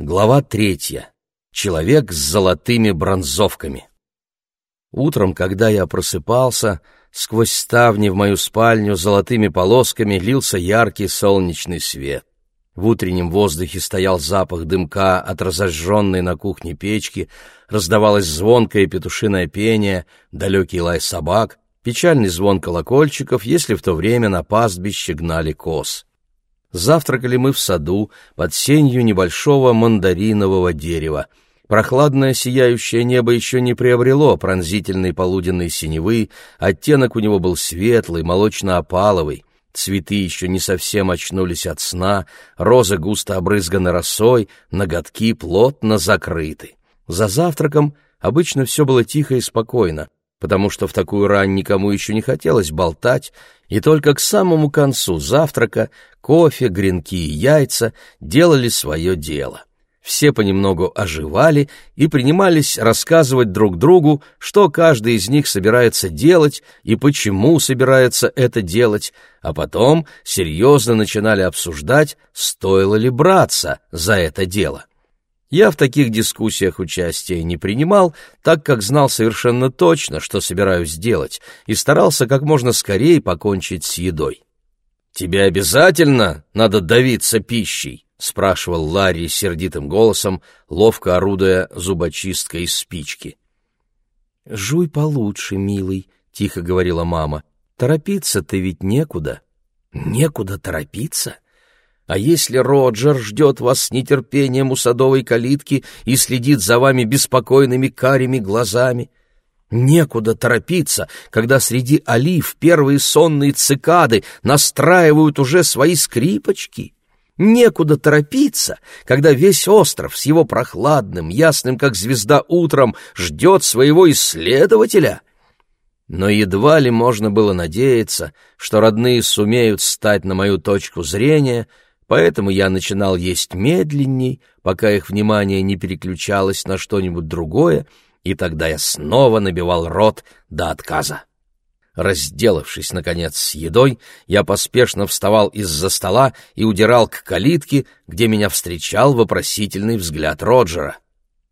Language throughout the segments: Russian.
Глава третья. Человек с золотыми бронзовками. Утром, когда я просыпался, сквозь ставни в мою спальню золотыми полосками лился яркий солнечный свет. В утреннем воздухе стоял запах дымка от разожженной на кухне печки, раздавалось звонкое петушиное пение, далекий лай собак, печальный звон колокольчиков, если в то время на пастбище гнали коз. Завтракали мы в саду под сенью небольшого мандаринового дерева. Прохладное сияющее небо еще не приобрело пронзительной полуденной синевы, оттенок у него был светлый, молочно-опаловый. Цветы еще не совсем очнулись от сна, розы густо обрызганы росой, ноготки плотно закрыты. За завтраком обычно все было тихо и спокойно потому что в такую рань никому еще не хотелось болтать, и только к самому концу завтрака кофе, гренки и яйца делали свое дело. Все понемногу оживали и принимались рассказывать друг другу, что каждый из них собирается делать и почему собирается это делать, а потом серьезно начинали обсуждать, стоило ли браться за это дело. Я в таких дискуссиях участия не принимал, так как знал совершенно точно, что собираюсь делать, и старался как можно скорее покончить с едой. «Тебе обязательно надо давиться пищей?» — спрашивал Ларри сердитым голосом, ловко орудуя зубочисткой из спички. «Жуй получше, милый», — тихо говорила мама. «Торопиться-то ведь некуда». «Некуда торопиться?» А если Роджер ждет вас с нетерпением у садовой калитки и следит за вами беспокойными карими глазами? Некуда торопиться, когда среди олив первые сонные цикады настраивают уже свои скрипочки. Некуда торопиться, когда весь остров с его прохладным, ясным, как звезда утром, ждет своего исследователя. Но едва ли можно было надеяться, что родные сумеют стать на мою точку зрения — поэтому я начинал есть медленней, пока их внимание не переключалось на что-нибудь другое, и тогда я снова набивал рот до отказа. Разделавшись, наконец, с едой, я поспешно вставал из-за стола и удирал к калитке, где меня встречал вопросительный взгляд Роджера.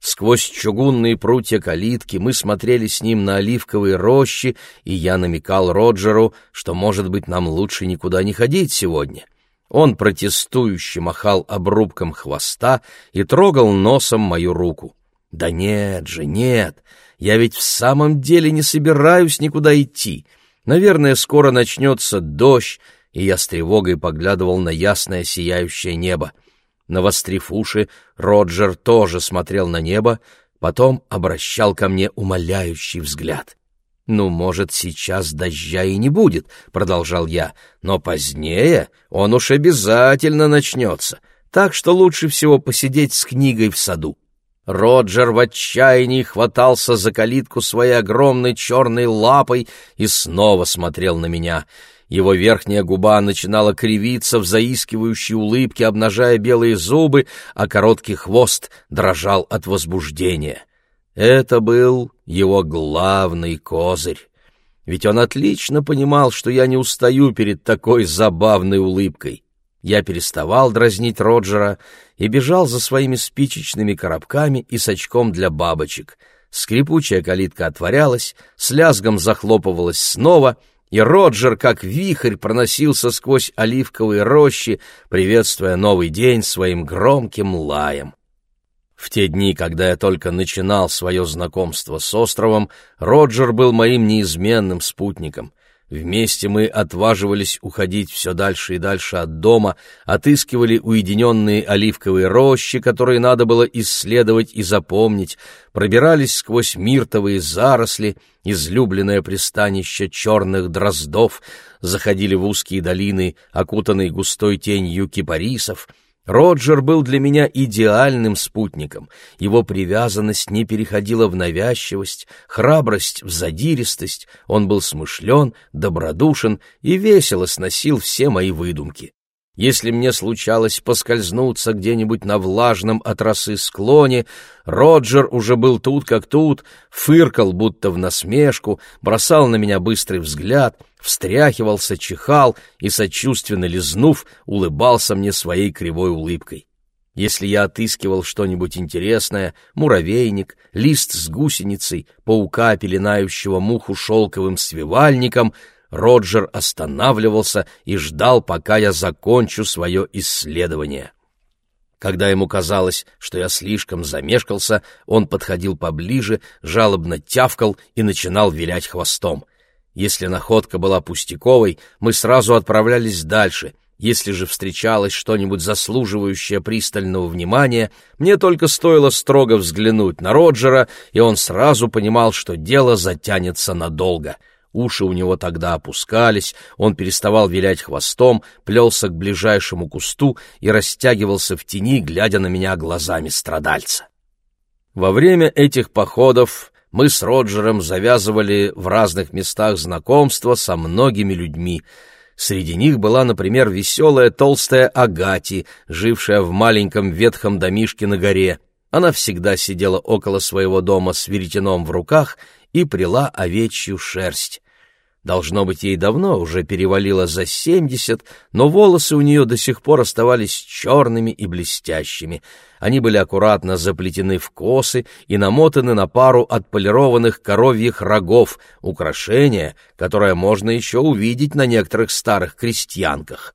Сквозь чугунные прутья калитки мы смотрели с ним на оливковые рощи, и я намекал Роджеру, что, может быть, нам лучше никуда не ходить сегодня. Он протестующе махал обрубком хвоста и трогал носом мою руку. «Да нет же, нет, я ведь в самом деле не собираюсь никуда идти. Наверное, скоро начнется дождь, и я с тревогой поглядывал на ясное сияющее небо. Навострив уши, Роджер тоже смотрел на небо, потом обращал ко мне умоляющий взгляд. «Ну, может, сейчас дождя и не будет», — продолжал я, «но позднее он уж обязательно начнется, так что лучше всего посидеть с книгой в саду». Роджер в отчаянии хватался за калитку своей огромной черной лапой и снова смотрел на меня. Его верхняя губа начинала кривиться в заискивающей улыбке, обнажая белые зубы, а короткий хвост дрожал от возбуждения. Это был его главный козырь. Ведь он отлично понимал, что я не устаю перед такой забавной улыбкой. Я переставал дразнить Роджера и бежал за своими спичечными коробками и сачком для бабочек. Скрипучая калитка отворялась, с лязгом захлопывалась снова, и Роджер, как вихрь, проносился сквозь оливковые рощи, приветствуя новый день своим громким лаем. В те дни, когда я только начинал свое знакомство с островом, Роджер был моим неизменным спутником. Вместе мы отваживались уходить все дальше и дальше от дома, отыскивали уединенные оливковые рощи, которые надо было исследовать и запомнить, пробирались сквозь миртовые заросли, излюбленное пристанище черных дроздов, заходили в узкие долины, окутанные густой тенью кипарисов — Роджер был для меня идеальным спутником. Его привязанность не переходила в навязчивость, храбрость в задиристость, он был смышлен, добродушен и весело сносил все мои выдумки. Если мне случалось поскользнуться где-нибудь на влажном от росы склоне, Роджер уже был тут как тут, фыркал будто в насмешку, бросал на меня быстрый взгляд, встряхивался, чихал и, сочувственно лизнув, улыбался мне своей кривой улыбкой. Если я отыскивал что-нибудь интересное, муравейник, лист с гусеницей, паука, пеленающего муху шелковым свивальником, Роджер останавливался и ждал, пока я закончу свое исследование. Когда ему казалось, что я слишком замешкался, он подходил поближе, жалобно тявкал и начинал вилять хвостом. Если находка была пустяковой, мы сразу отправлялись дальше — если же встречалось что-нибудь заслуживающее пристального внимания, мне только стоило строго взглянуть на Роджера, и он сразу понимал, что дело затянется надолго. Уши у него тогда опускались, он переставал вилять хвостом, плелся к ближайшему кусту и растягивался в тени, глядя на меня глазами страдальца. Во время этих походов мы с Роджером завязывали в разных местах знакомства со многими людьми — Среди них была, например, веселая толстая Агати, жившая в маленьком ветхом домишке на горе. Она всегда сидела около своего дома с веретеном в руках и прила овечью шерсть. Должно быть, ей давно уже перевалило за семьдесят, но волосы у нее до сих пор оставались черными и блестящими. Они были аккуратно заплетены в косы и намотаны на пару отполированных коровьих рогов, украшение, которое можно еще увидеть на некоторых старых крестьянках.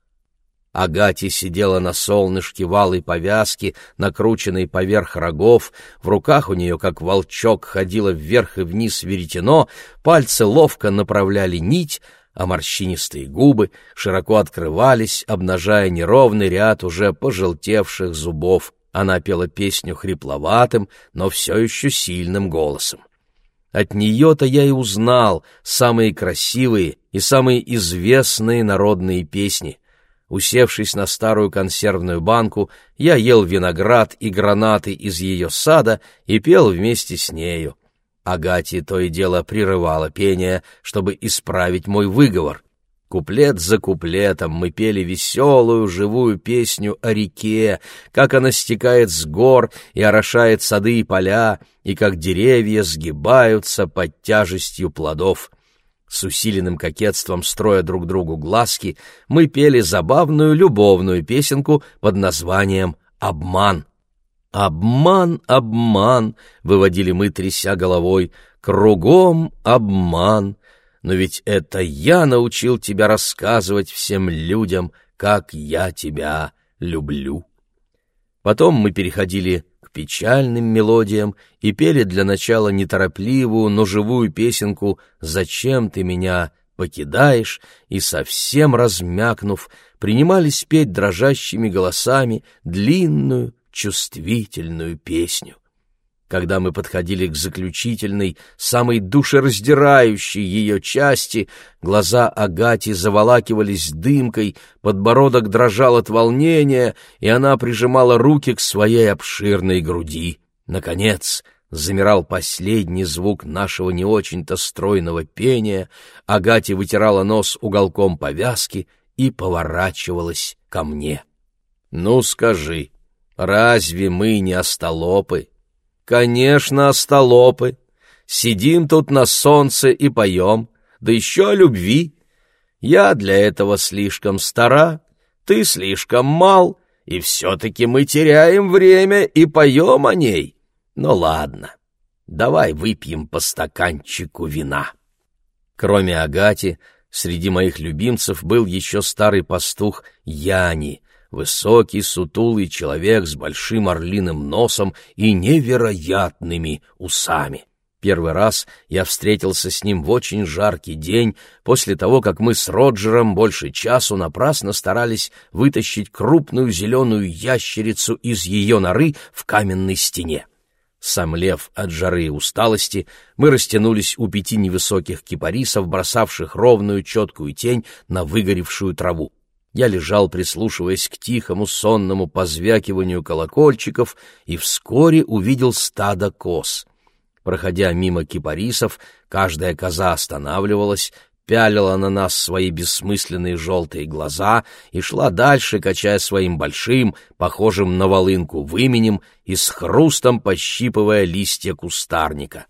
Агати сидела на солнышке валой повязки, накрученной поверх рогов, в руках у нее, как волчок, ходила вверх и вниз веретено, пальцы ловко направляли нить, а морщинистые губы широко открывались, обнажая неровный ряд уже пожелтевших зубов. Она пела песню хрипловатым, но все еще сильным голосом. От нее-то я и узнал самые красивые и самые известные народные песни — Усевшись на старую консервную банку, я ел виноград и гранаты из ее сада и пел вместе с нею. Агати то и дело прерывала пение, чтобы исправить мой выговор. Куплет за куплетом мы пели веселую живую песню о реке, как она стекает с гор и орошает сады и поля, и как деревья сгибаются под тяжестью плодов. С усиленным кокетством, строя друг другу глазки, мы пели забавную любовную песенку под названием «Обман». «Обман, обман», — выводили мы, тряся головой, — «кругом обман». Но ведь это я научил тебя рассказывать всем людям, как я тебя люблю. Потом мы переходили печальным мелодиям и пели для начала неторопливую, но живую песенку «Зачем ты меня покидаешь?» и, совсем размякнув, принимались петь дрожащими голосами длинную, чувствительную песню. Когда мы подходили к заключительной, самой душераздирающей ее части, глаза Агати заволакивались дымкой, подбородок дрожал от волнения, и она прижимала руки к своей обширной груди. Наконец, замирал последний звук нашего не очень-то стройного пения, Агати вытирала нос уголком повязки и поворачивалась ко мне. «Ну, скажи, разве мы не остолопы?» Конечно, остолопы. Сидим тут на солнце и поем, да еще о любви. Я для этого слишком стара, ты слишком мал, и все-таки мы теряем время и поем о ней. Ну ладно, давай выпьем по стаканчику вина. Кроме Агати, среди моих любимцев был еще старый пастух Яни, высокий, сутулый человек с большим орлиным носом и невероятными усами. Первый раз я встретился с ним в очень жаркий день, после того, как мы с Роджером больше часу напрасно старались вытащить крупную зеленую ящерицу из ее норы в каменной стене. Сомлев от жары и усталости, мы растянулись у пяти невысоких кипарисов, бросавших ровную четкую тень на выгоревшую траву. Я лежал, прислушиваясь к тихому сонному позвякиванию колокольчиков, и вскоре увидел стадо коз. Проходя мимо кипарисов, каждая коза останавливалась, пялила на нас свои бессмысленные желтые глаза и шла дальше, качая своим большим, похожим на волынку выменем и с хрустом пощипывая листья кустарника.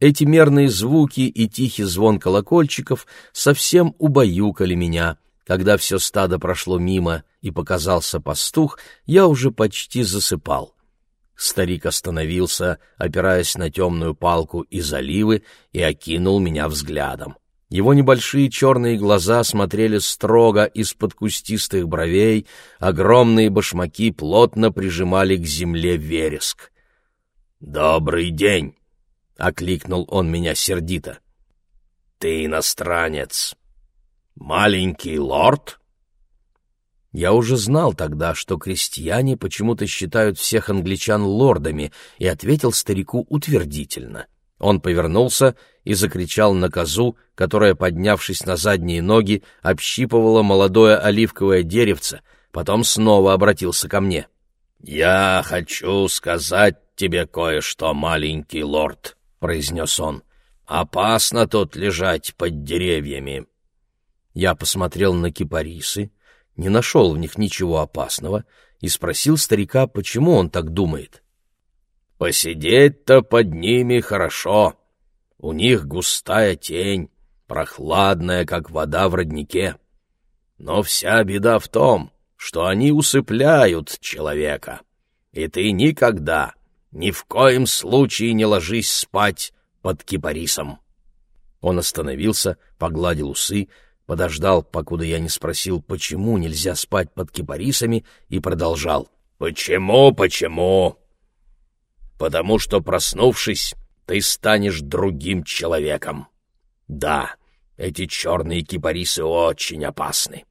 Эти мерные звуки и тихий звон колокольчиков совсем убаюкали меня — Когда все стадо прошло мимо и показался пастух, я уже почти засыпал. Старик остановился, опираясь на темную палку из оливы, и окинул меня взглядом. Его небольшие черные глаза смотрели строго из-под кустистых бровей, огромные башмаки плотно прижимали к земле вереск. «Добрый день!» — окликнул он меня сердито. «Ты иностранец!» «Маленький лорд?» Я уже знал тогда, что крестьяне почему-то считают всех англичан лордами, и ответил старику утвердительно. Он повернулся и закричал на козу, которая, поднявшись на задние ноги, общипывала молодое оливковое деревце, потом снова обратился ко мне. «Я хочу сказать тебе кое-что, маленький лорд», — произнес он. «Опасно тут лежать под деревьями». Я посмотрел на кипарисы, не нашел в них ничего опасного и спросил старика, почему он так думает. «Посидеть-то под ними хорошо. У них густая тень, прохладная, как вода в роднике. Но вся беда в том, что они усыпляют человека, и ты никогда, ни в коем случае не ложись спать под кипарисом». Он остановился, погладил усы, подождал, покуда я не спросил, почему нельзя спать под кипарисами, и продолжал. «Почему, почему?» «Потому что, проснувшись, ты станешь другим человеком. Да, эти черные кипарисы очень опасны.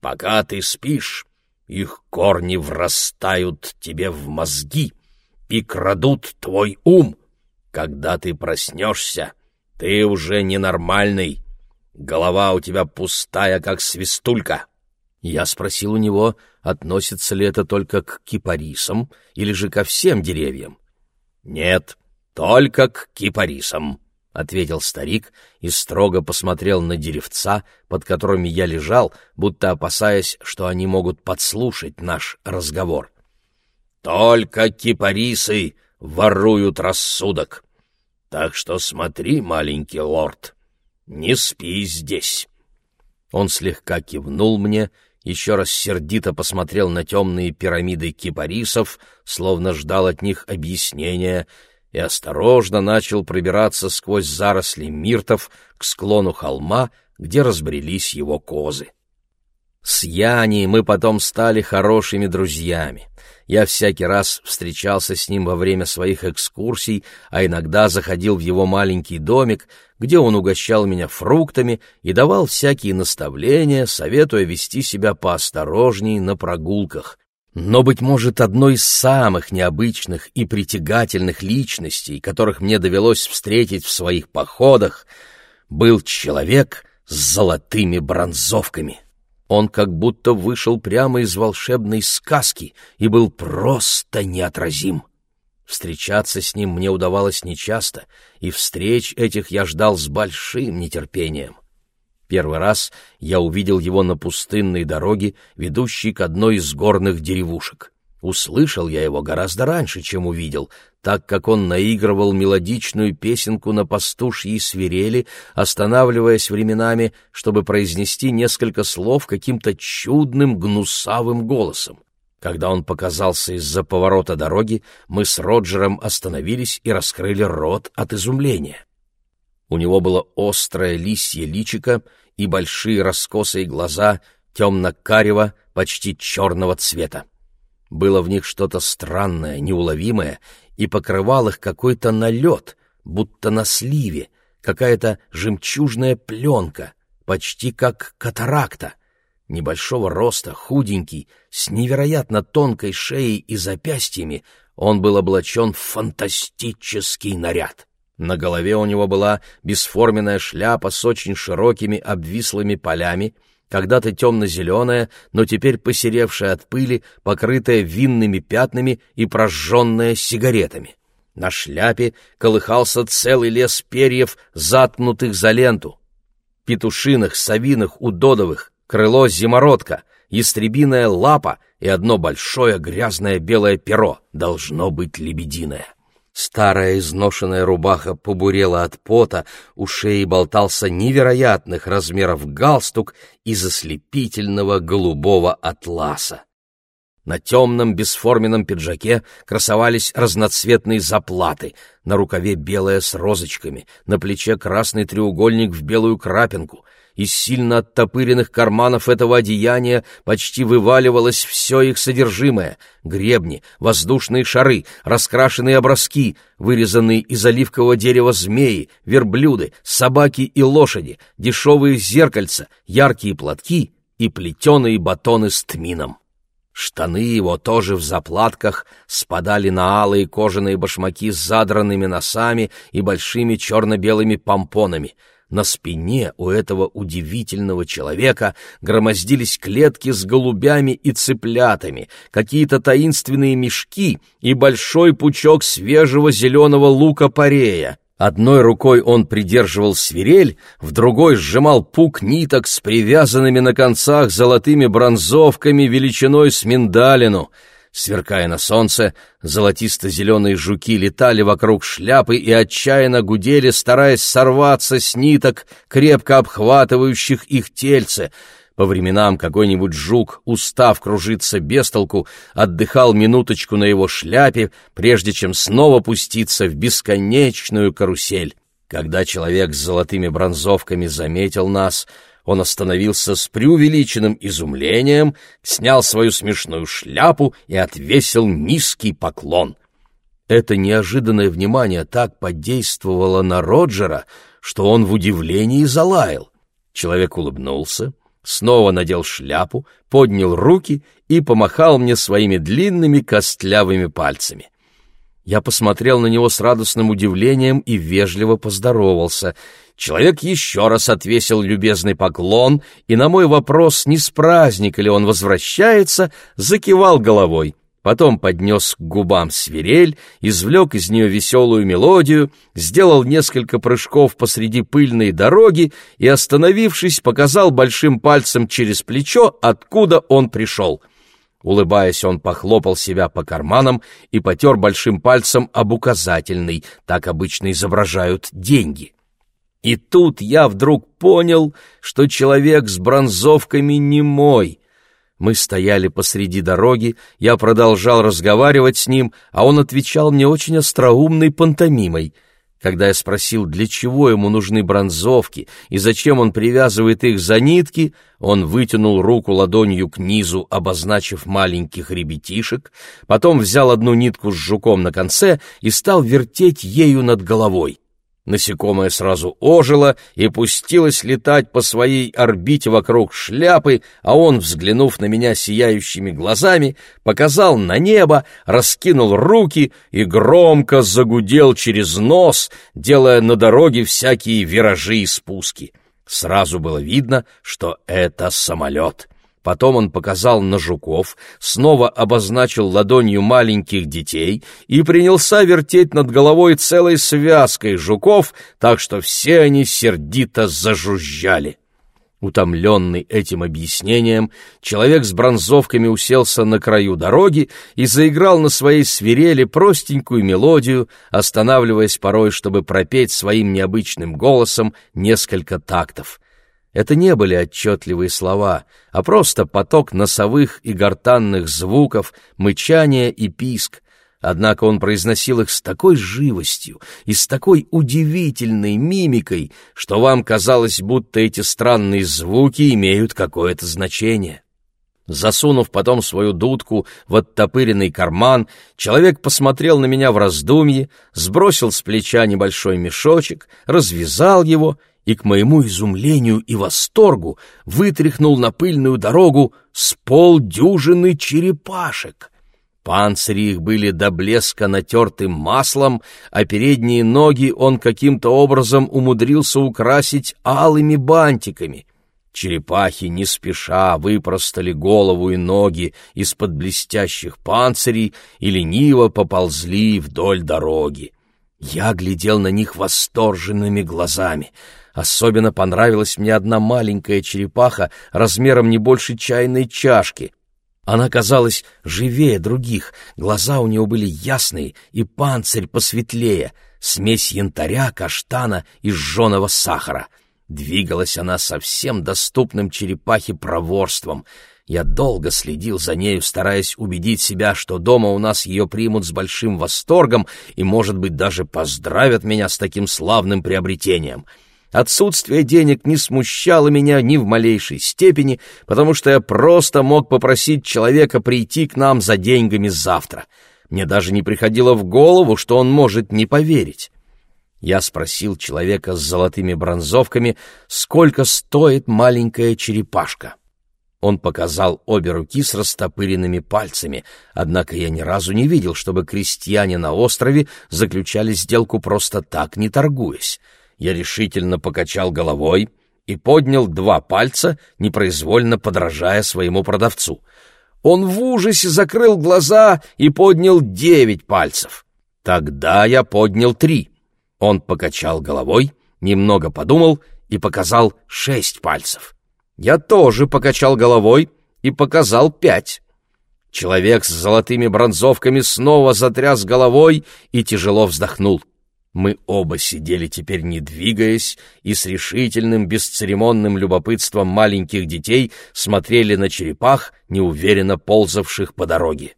Пока ты спишь, их корни врастают тебе в мозги и крадут твой ум. Когда ты проснешься, ты уже ненормальный, Голова у тебя пустая, как свистулька. Я спросил у него, относится ли это только к кипарисам или же ко всем деревьям. Нет, только к кипарисам, — ответил старик и строго посмотрел на деревца, под которыми я лежал, будто опасаясь, что они могут подслушать наш разговор. «Только кипарисы воруют рассудок. Так что смотри, маленький лорд, не спи здесь. Он слегка кивнул мне, еще раз сердито посмотрел на темные пирамиды кипарисов, словно ждал от них объяснения, и осторожно начал пробираться сквозь заросли миртов к склону холма, где разбрелись его козы. С Яни мы потом стали хорошими друзьями. Я всякий раз встречался с ним во время своих экскурсий, а иногда заходил в его маленький домик, где он угощал меня фруктами и давал всякие наставления, советуя вести себя поосторожней на прогулках. Но, быть может, одной из самых необычных и притягательных личностей, которых мне довелось встретить в своих походах, был человек с золотыми бронзовками. Он как будто вышел прямо из волшебной сказки и был просто неотразим. Встречаться с ним мне удавалось нечасто, и встреч этих я ждал с большим нетерпением. Первый раз я увидел его на пустынной дороге, ведущей к одной из горных деревушек. Услышал я его гораздо раньше, чем увидел, так как он наигрывал мелодичную песенку на пастушьей свирели, останавливаясь временами, чтобы произнести несколько слов каким-то чудным гнусавым голосом. Когда он показался из-за поворота дороги, мы с Роджером остановились и раскрыли рот от изумления. У него было острое лисье личико и большие раскосые глаза темно-карего, почти черного цвета. Было в них что-то странное, неуловимое, и покрывал их какой-то налет, будто на сливе, какая-то жемчужная пленка, почти как катаракта. Небольшого роста, худенький, с невероятно тонкой шеей и запястьями, он был облачен в фантастический наряд. На голове у него была бесформенная шляпа с очень широкими обвислыми полями — когда-то темно-зеленая, но теперь посеревшая от пыли, покрытая винными пятнами и прожженная сигаретами. На шляпе колыхался целый лес перьев, заткнутых за ленту. Петушиных, совиных, удодовых, крыло зимородка, ястребиная лапа и одно большое грязное белое перо, должно быть лебединое. Старая изношенная рубаха побурела от пота, у шеи болтался невероятных размеров галстук из ослепительного голубого атласа. На темном бесформенном пиджаке красовались разноцветные заплаты, на рукаве белая с розочками, на плече красный треугольник в белую крапинку. Из сильно оттопыренных карманов этого одеяния почти вываливалось все их содержимое — гребни, воздушные шары, раскрашенные образки, вырезанные из оливкового дерева змеи, верблюды, собаки и лошади, дешевые зеркальца, яркие платки и плетеные батоны с тмином. Штаны его тоже в заплатках спадали на алые кожаные башмаки с задранными носами и большими черно-белыми помпонами. На спине у этого удивительного человека громоздились клетки с голубями и цыплятами, какие-то таинственные мешки и большой пучок свежего зеленого лука-порея. Одной рукой он придерживал свирель, в другой сжимал пук ниток с привязанными на концах золотыми бронзовками величиной с миндалину. Сверкая на солнце, золотисто-зеленые жуки летали вокруг шляпы и отчаянно гудели, стараясь сорваться с ниток, крепко обхватывающих их тельце — по временам какой-нибудь жук, устав кружиться без толку, отдыхал минуточку на его шляпе, прежде чем снова пуститься в бесконечную карусель. Когда человек с золотыми бронзовками заметил нас, он остановился с преувеличенным изумлением, снял свою смешную шляпу и отвесил низкий поклон. Это неожиданное внимание так подействовало на Роджера, что он в удивлении залаял. Человек улыбнулся, снова надел шляпу, поднял руки и помахал мне своими длинными костлявыми пальцами. Я посмотрел на него с радостным удивлением и вежливо поздоровался. Человек еще раз отвесил любезный поклон и на мой вопрос, не с праздника ли он возвращается, закивал головой потом поднес к губам свирель, извлек из нее веселую мелодию, сделал несколько прыжков посреди пыльной дороги и, остановившись, показал большим пальцем через плечо, откуда он пришел. Улыбаясь, он похлопал себя по карманам и потер большим пальцем об указательный, так обычно изображают деньги. И тут я вдруг понял, что человек с бронзовками не мой — мы стояли посреди дороги, я продолжал разговаривать с ним, а он отвечал мне очень остроумной пантомимой. Когда я спросил, для чего ему нужны бронзовки и зачем он привязывает их за нитки, он вытянул руку ладонью к низу, обозначив маленьких ребятишек, потом взял одну нитку с жуком на конце и стал вертеть ею над головой. Насекомое сразу ожило и пустилось летать по своей орбите вокруг шляпы, а он, взглянув на меня сияющими глазами, показал на небо, раскинул руки и громко загудел через нос, делая на дороге всякие виражи и спуски. Сразу было видно, что это самолет. Потом он показал на жуков, снова обозначил ладонью маленьких детей и принялся вертеть над головой целой связкой жуков, так что все они сердито зажужжали. Утомленный этим объяснением, человек с бронзовками уселся на краю дороги и заиграл на своей свирели простенькую мелодию, останавливаясь порой, чтобы пропеть своим необычным голосом несколько тактов — это не были отчетливые слова, а просто поток носовых и гортанных звуков, мычания и писк. Однако он произносил их с такой живостью и с такой удивительной мимикой, что вам казалось, будто эти странные звуки имеют какое-то значение. Засунув потом свою дудку в оттопыренный карман, человек посмотрел на меня в раздумье, сбросил с плеча небольшой мешочек, развязал его и, к моему изумлению и восторгу, вытряхнул на пыльную дорогу с полдюжины черепашек. Панцири их были до блеска натертым маслом, а передние ноги он каким-то образом умудрился украсить алыми бантиками. Черепахи не спеша выпростали голову и ноги из-под блестящих панцирей и лениво поползли вдоль дороги. Я глядел на них восторженными глазами — Особенно понравилась мне одна маленькая черепаха размером не больше чайной чашки. Она казалась живее других, глаза у нее были ясные и панцирь посветлее, смесь янтаря, каштана и жженого сахара. Двигалась она совсем доступным черепахе проворством. Я долго следил за нею, стараясь убедить себя, что дома у нас ее примут с большим восторгом и, может быть, даже поздравят меня с таким славным приобретением — Отсутствие денег не смущало меня ни в малейшей степени, потому что я просто мог попросить человека прийти к нам за деньгами завтра. Мне даже не приходило в голову, что он может не поверить. Я спросил человека с золотыми бронзовками, сколько стоит маленькая черепашка. Он показал обе руки с растопыренными пальцами, однако я ни разу не видел, чтобы крестьяне на острове заключали сделку просто так, не торгуясь. Я решительно покачал головой и поднял два пальца, непроизвольно подражая своему продавцу. Он в ужасе закрыл глаза и поднял девять пальцев. Тогда я поднял три. Он покачал головой, немного подумал и показал шесть пальцев. Я тоже покачал головой и показал пять. Человек с золотыми бронзовками снова затряс головой и тяжело вздохнул. Мы оба сидели теперь не двигаясь и с решительным, бесцеремонным любопытством маленьких детей смотрели на черепах, неуверенно ползавших по дороге.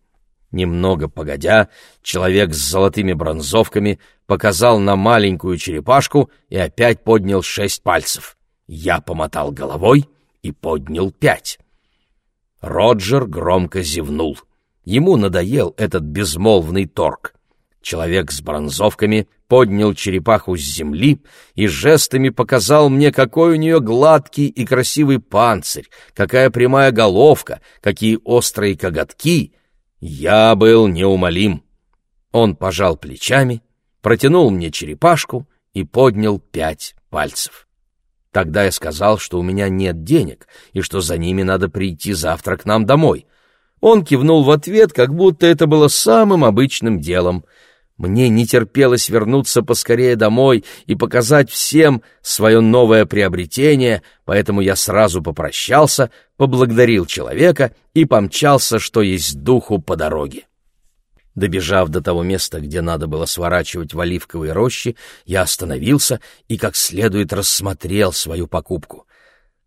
Немного погодя, человек с золотыми бронзовками показал на маленькую черепашку и опять поднял шесть пальцев. Я помотал головой и поднял пять. Роджер громко зевнул. Ему надоел этот безмолвный торг. Человек с бронзовками поднял черепаху с земли и жестами показал мне, какой у нее гладкий и красивый панцирь, какая прямая головка, какие острые коготки. Я был неумолим. Он пожал плечами, протянул мне черепашку и поднял пять пальцев. Тогда я сказал, что у меня нет денег и что за ними надо прийти завтра к нам домой. Он кивнул в ответ, как будто это было самым обычным делом — мне не терпелось вернуться поскорее домой и показать всем свое новое приобретение, поэтому я сразу попрощался, поблагодарил человека и помчался, что есть духу, по дороге. Добежав до того места, где надо было сворачивать в оливковые рощи, я остановился и как следует рассмотрел свою покупку.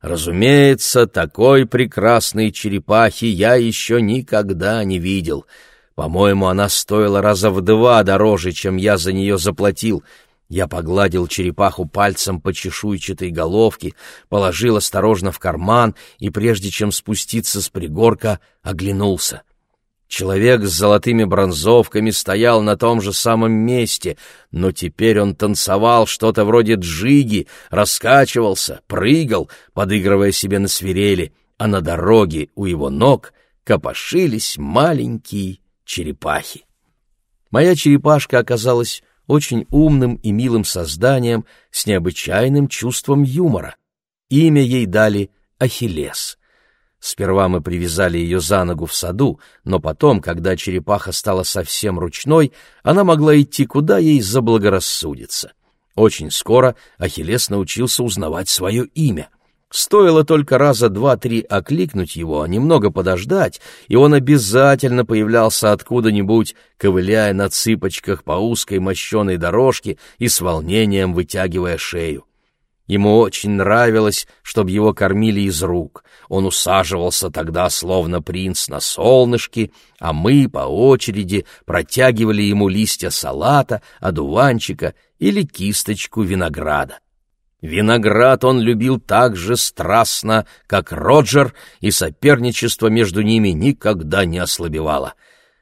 Разумеется, такой прекрасной черепахи я еще никогда не видел — по-моему, она стоила раза в два дороже, чем я за нее заплатил. Я погладил черепаху пальцем по чешуйчатой головке, положил осторожно в карман и, прежде чем спуститься с пригорка, оглянулся. Человек с золотыми бронзовками стоял на том же самом месте, но теперь он танцевал что-то вроде джиги, раскачивался, прыгал, подыгрывая себе на свирели, а на дороге у его ног копошились маленькие черепахи. Моя черепашка оказалась очень умным и милым созданием с необычайным чувством юмора. Имя ей дали Ахиллес. Сперва мы привязали ее за ногу в саду, но потом, когда черепаха стала совсем ручной, она могла идти куда ей заблагорассудится. Очень скоро Ахиллес научился узнавать свое имя — Стоило только раза два-три окликнуть его, немного подождать, и он обязательно появлялся откуда-нибудь, ковыляя на цыпочках по узкой мощеной дорожке и с волнением вытягивая шею. Ему очень нравилось, чтобы его кормили из рук. Он усаживался тогда, словно принц, на солнышке, а мы по очереди протягивали ему листья салата, одуванчика или кисточку винограда. Виноград он любил так же страстно, как Роджер, и соперничество между ними никогда не ослабевало.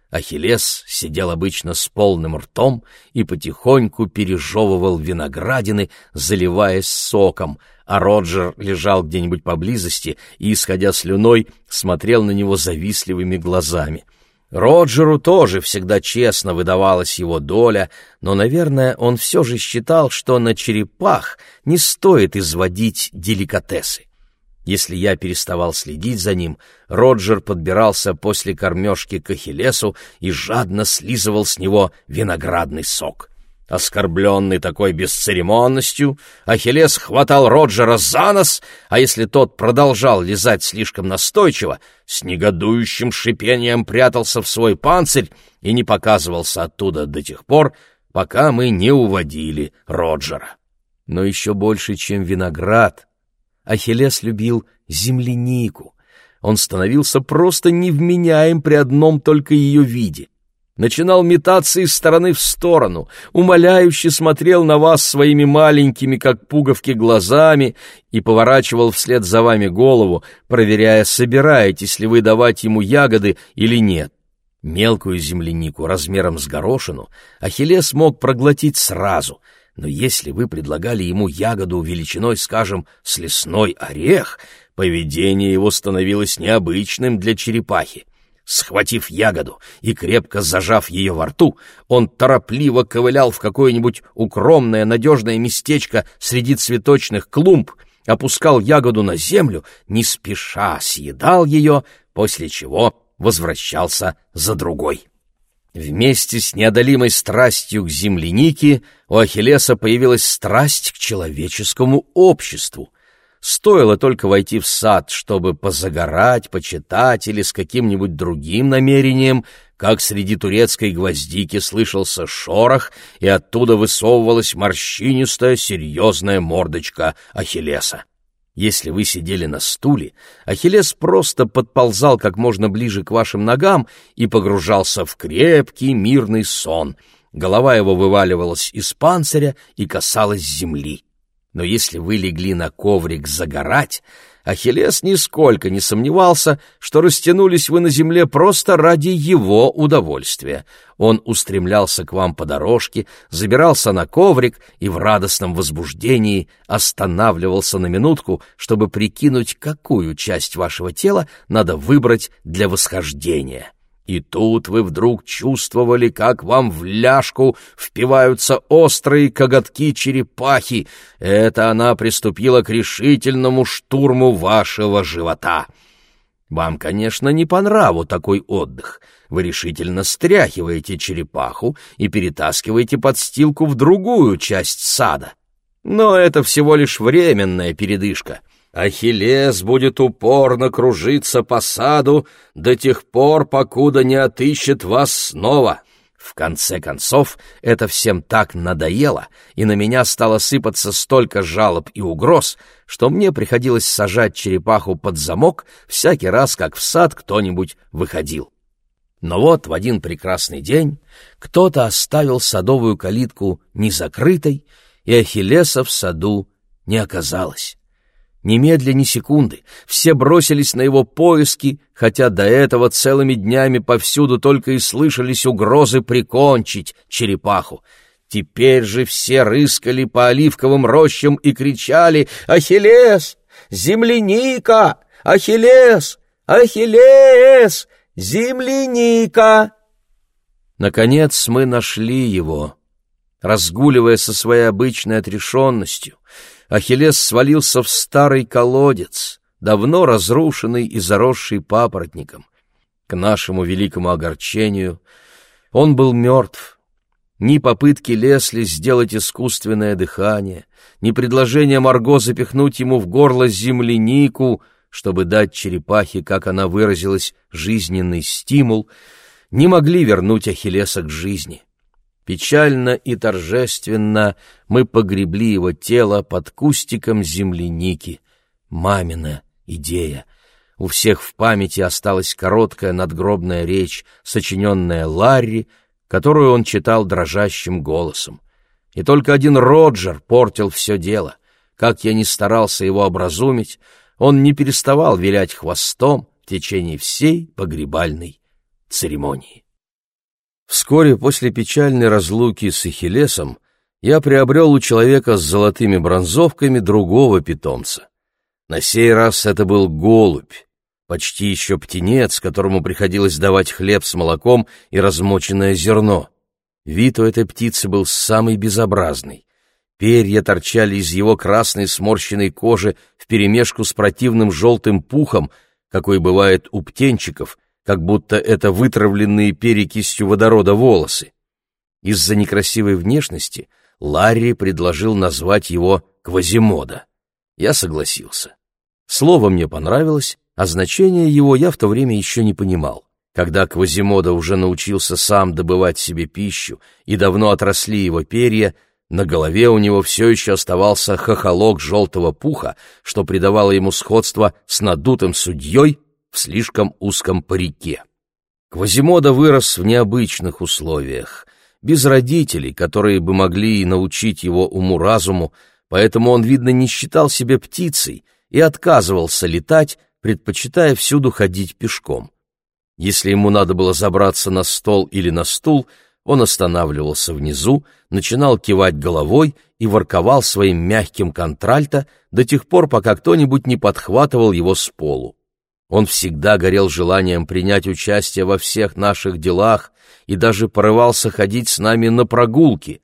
Ахиллес сидел обычно с полным ртом и потихоньку пережевывал виноградины, заливаясь соком, а Роджер лежал где-нибудь поблизости и, исходя слюной, смотрел на него завистливыми глазами — Роджеру тоже всегда честно выдавалась его доля, но, наверное, он все же считал, что на черепах не стоит изводить деликатесы. Если я переставал следить за ним, Роджер подбирался после кормежки к Ахиллесу и жадно слизывал с него виноградный сок. Оскорбленный такой бесцеремонностью, Ахиллес хватал Роджера за нос, а если тот продолжал лизать слишком настойчиво, с негодующим шипением прятался в свой панцирь и не показывался оттуда до тех пор, пока мы не уводили Роджера. Но еще больше, чем виноград, Ахиллес любил землянику. Он становился просто невменяем при одном только ее виде начинал метаться из стороны в сторону, умоляюще смотрел на вас своими маленькими, как пуговки, глазами и поворачивал вслед за вами голову, проверяя, собираетесь ли вы давать ему ягоды или нет. Мелкую землянику размером с горошину Ахиллес мог проглотить сразу, но если вы предлагали ему ягоду величиной, скажем, с лесной орех, поведение его становилось необычным для черепахи. Схватив ягоду и крепко зажав ее во рту, он торопливо ковылял в какое-нибудь укромное надежное местечко среди цветочных клумб, опускал ягоду на землю, не спеша съедал ее, после чего возвращался за другой. Вместе с неодолимой страстью к землянике у Ахиллеса появилась страсть к человеческому обществу — Стоило только войти в сад, чтобы позагорать, почитать или с каким-нибудь другим намерением, как среди турецкой гвоздики слышался шорох, и оттуда высовывалась морщинистая серьезная мордочка Ахиллеса. Если вы сидели на стуле, Ахиллес просто подползал как можно ближе к вашим ногам и погружался в крепкий мирный сон. Голова его вываливалась из панциря и касалась земли. Но если вы легли на коврик загорать, Ахиллес нисколько не сомневался, что растянулись вы на земле просто ради его удовольствия. Он устремлялся к вам по дорожке, забирался на коврик и в радостном возбуждении останавливался на минутку, чтобы прикинуть, какую часть вашего тела надо выбрать для восхождения. И тут вы вдруг чувствовали, как вам в ляжку впиваются острые коготки черепахи. Это она приступила к решительному штурму вашего живота. Вам, конечно, не по нраву такой отдых. Вы решительно стряхиваете черепаху и перетаскиваете подстилку в другую часть сада. Но это всего лишь временная передышка — Ахиллес будет упорно кружиться по саду до тех пор, покуда не отыщет вас снова. В конце концов, это всем так надоело, и на меня стало сыпаться столько жалоб и угроз, что мне приходилось сажать черепаху под замок всякий раз, как в сад кто-нибудь выходил. Но вот в один прекрасный день кто-то оставил садовую калитку незакрытой, и Ахиллеса в саду не оказалось. Немедля ни секунды все бросились на его поиски, хотя до этого целыми днями повсюду только и слышались угрозы прикончить черепаху. Теперь же все рыскали по оливковым рощам и кричали «Ахиллес! Земляника! Ахиллес! Ахиллес! Земляника!» Наконец мы нашли его, разгуливая со своей обычной отрешенностью, Ахиллес свалился в старый колодец, давно разрушенный и заросший папоротником. К нашему великому огорчению он был мертв. Ни попытки Лесли сделать искусственное дыхание, ни предложение Марго запихнуть ему в горло землянику, чтобы дать черепахе, как она выразилась, жизненный стимул, не могли вернуть Ахиллеса к жизни. Печально и торжественно мы погребли его тело под кустиком земляники. Мамина идея. У всех в памяти осталась короткая надгробная речь, сочиненная Ларри, которую он читал дрожащим голосом. И только один Роджер портил все дело. Как я ни старался его образумить, он не переставал вилять хвостом в течение всей погребальной церемонии. Вскоре после печальной разлуки с Ахиллесом я приобрел у человека с золотыми бронзовками другого питомца. На сей раз это был голубь, почти еще птенец, которому приходилось давать хлеб с молоком и размоченное зерно. Вид у этой птицы был самый безобразный. Перья торчали из его красной сморщенной кожи вперемешку с противным желтым пухом, какой бывает у птенчиков, как будто это вытравленные перекисью водорода волосы. Из-за некрасивой внешности Ларри предложил назвать его Квазимода. Я согласился. Слово мне понравилось, а значение его я в то время еще не понимал. Когда Квазимода уже научился сам добывать себе пищу и давно отросли его перья, на голове у него все еще оставался хохолок желтого пуха, что придавало ему сходство с надутым судьей в слишком узком парике. Квазимода вырос в необычных условиях, без родителей, которые бы могли научить его уму-разуму, поэтому он, видно, не считал себя птицей и отказывался летать, предпочитая всюду ходить пешком. Если ему надо было забраться на стол или на стул, он останавливался внизу, начинал кивать головой и ворковал своим мягким контральто до тех пор, пока кто-нибудь не подхватывал его с полу. Он всегда горел желанием принять участие во всех наших делах и даже порывался ходить с нами на прогулки.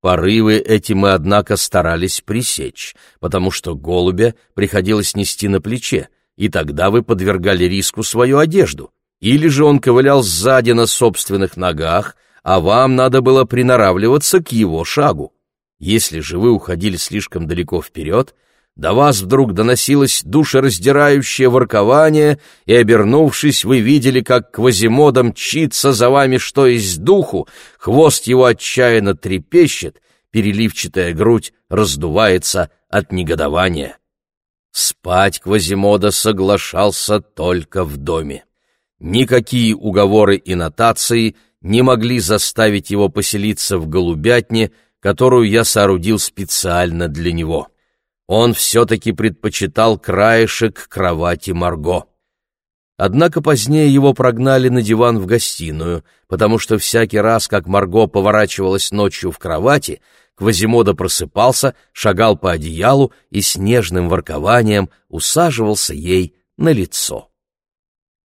Порывы эти мы, однако, старались пресечь, потому что голубя приходилось нести на плече, и тогда вы подвергали риску свою одежду или же он ковылял сзади на собственных ногах, а вам надо было приноравливаться к его шагу. Если же вы уходили слишком далеко вперед, до вас вдруг доносилось душераздирающее воркование, и, обернувшись, вы видели, как Квазимода мчится за вами что из духу, хвост его отчаянно трепещет, переливчатая грудь раздувается от негодования. Спать Квазимода соглашался только в доме. Никакие уговоры и нотации не могли заставить его поселиться в голубятне, которую я соорудил специально для него. Он все-таки предпочитал краешек кровати Марго. Однако позднее его прогнали на диван в гостиную, потому что всякий раз, как Марго поворачивалась ночью в кровати, Квазимода просыпался, шагал по одеялу и с нежным воркованием усаживался ей на лицо.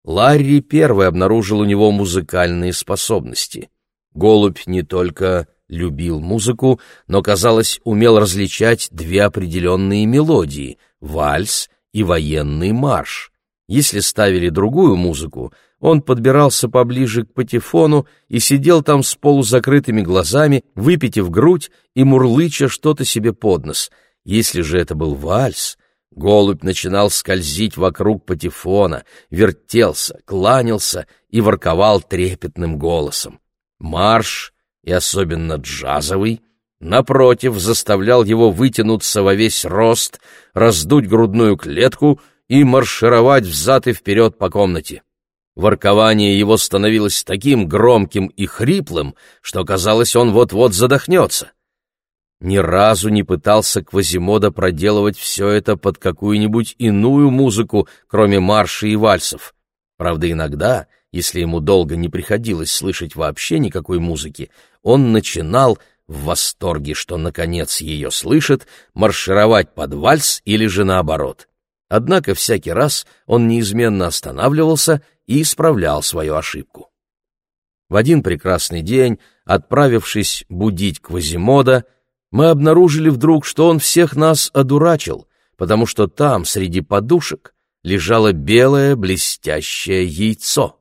Ларри первый обнаружил у него музыкальные способности. Голубь не только любил музыку, но, казалось, умел различать две определенные мелодии — вальс и военный марш. Если ставили другую музыку, он подбирался поближе к патефону и сидел там с полузакрытыми глазами, выпитив грудь и мурлыча что-то себе под нос. Если же это был вальс, Голубь начинал скользить вокруг патефона, вертелся, кланялся и ворковал трепетным голосом. Марш, и особенно джазовый, напротив, заставлял его вытянуться во весь рост, раздуть грудную клетку и маршировать взад и вперед по комнате. Воркование его становилось таким громким и хриплым, что казалось, он вот-вот задохнется ни разу не пытался Квазимода проделывать все это под какую-нибудь иную музыку, кроме маршей и вальсов. Правда, иногда, если ему долго не приходилось слышать вообще никакой музыки, он начинал, в восторге, что наконец ее слышит, маршировать под вальс или же наоборот. Однако всякий раз он неизменно останавливался и исправлял свою ошибку. В один прекрасный день, отправившись будить Квазимода, мы обнаружили вдруг, что он всех нас одурачил, потому что там, среди подушек, лежало белое блестящее яйцо.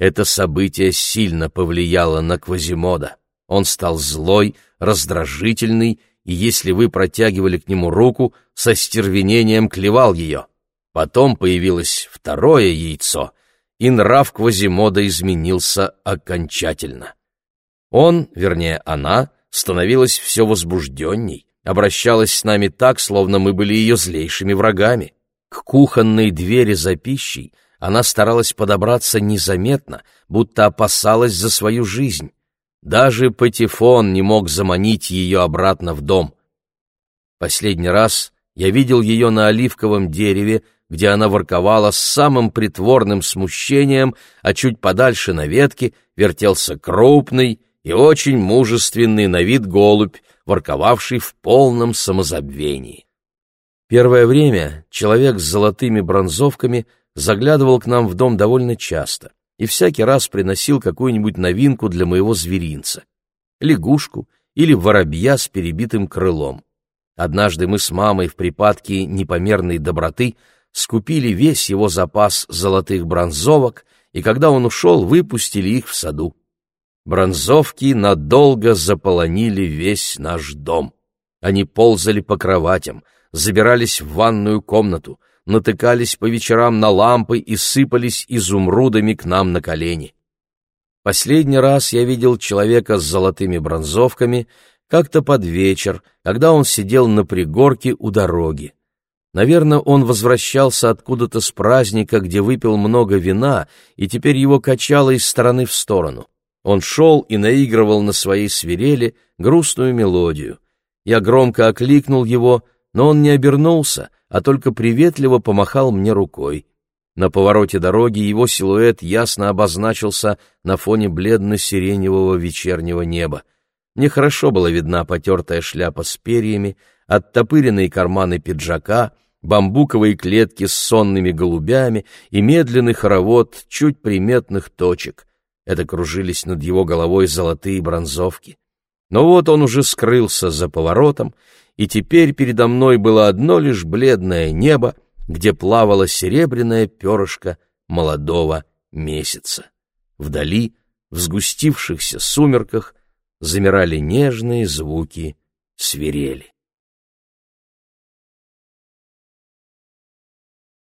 Это событие сильно повлияло на Квазимода. Он стал злой, раздражительный, и если вы протягивали к нему руку, со стервенением клевал ее. Потом появилось второе яйцо, и нрав Квазимода изменился окончательно. Он, вернее, она, становилась все возбужденней, обращалась с нами так, словно мы были ее злейшими врагами. К кухонной двери за пищей она старалась подобраться незаметно, будто опасалась за свою жизнь. Даже Патефон не мог заманить ее обратно в дом. Последний раз я видел ее на оливковом дереве, где она ворковала с самым притворным смущением, а чуть подальше на ветке вертелся крупный, и очень мужественный на вид голубь, ворковавший в полном самозабвении. Первое время человек с золотыми бронзовками заглядывал к нам в дом довольно часто и всякий раз приносил какую-нибудь новинку для моего зверинца — лягушку или воробья с перебитым крылом. Однажды мы с мамой в припадке непомерной доброты скупили весь его запас золотых бронзовок, и когда он ушел, выпустили их в саду. Бронзовки надолго заполонили весь наш дом. Они ползали по кроватям, забирались в ванную комнату, натыкались по вечерам на лампы и сыпались изумрудами к нам на колени. Последний раз я видел человека с золотыми бронзовками как-то под вечер, когда он сидел на пригорке у дороги. Наверное, он возвращался откуда-то с праздника, где выпил много вина, и теперь его качало из стороны в сторону. Он шел и наигрывал на своей свирели грустную мелодию. Я громко окликнул его, но он не обернулся, а только приветливо помахал мне рукой. На повороте дороги его силуэт ясно обозначился на фоне бледно-сиреневого вечернего неба. Мне хорошо была видна потертая шляпа с перьями, оттопыренные карманы пиджака, бамбуковые клетки с сонными голубями и медленный хоровод чуть приметных точек. Это кружились над его головой золотые бронзовки. Но вот он уже скрылся за поворотом, и теперь передо мной было одно лишь бледное небо, где плавало серебряное перышко молодого месяца. Вдали, в сгустившихся сумерках, замирали нежные звуки свирели.